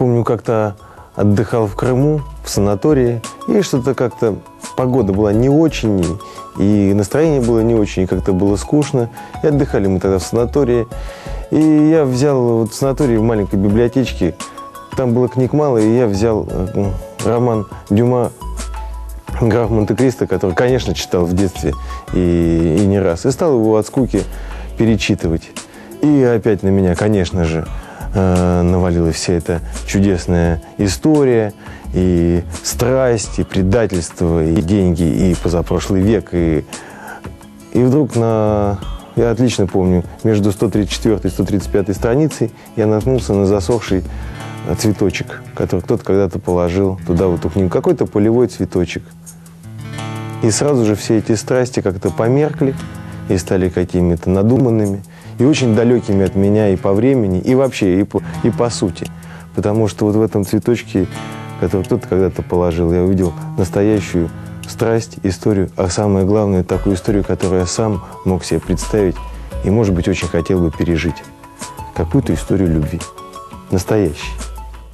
помню, как-то отдыхал в Крыму, в санатории, и что-то как-то погода была не очень, и настроение было не очень, и как-то было скучно. И отдыхали мы тогда в санатории. И я взял вот в санатории в маленькой библиотечке, там было книг мало, и я взял э, роман Дюма «Граф Монте-Кристо», который, конечно, читал в детстве и, и не раз. И стал его от скуки перечитывать. И опять на меня, конечно же, э, навалилась вся эта чудесная история, и страсть, и предательство, и деньги, и позапрошлый век, и, и вдруг на... Я отлично помню, между 134 и 135 страницей я наткнулся на засохший цветочек, который кто-то когда-то положил туда, в эту книгу. Какой-то полевой цветочек. И сразу же все эти страсти как-то померкли и стали какими-то надуманными и очень далекими от меня и по времени, и вообще, и по, и по сути. Потому что вот в этом цветочке, который кто-то когда-то положил, я увидел настоящую страсть, историю, а самое главное, такую историю, которую я сам мог себе представить и, может быть, очень хотел бы пережить. Какую-то историю любви. Настоящей.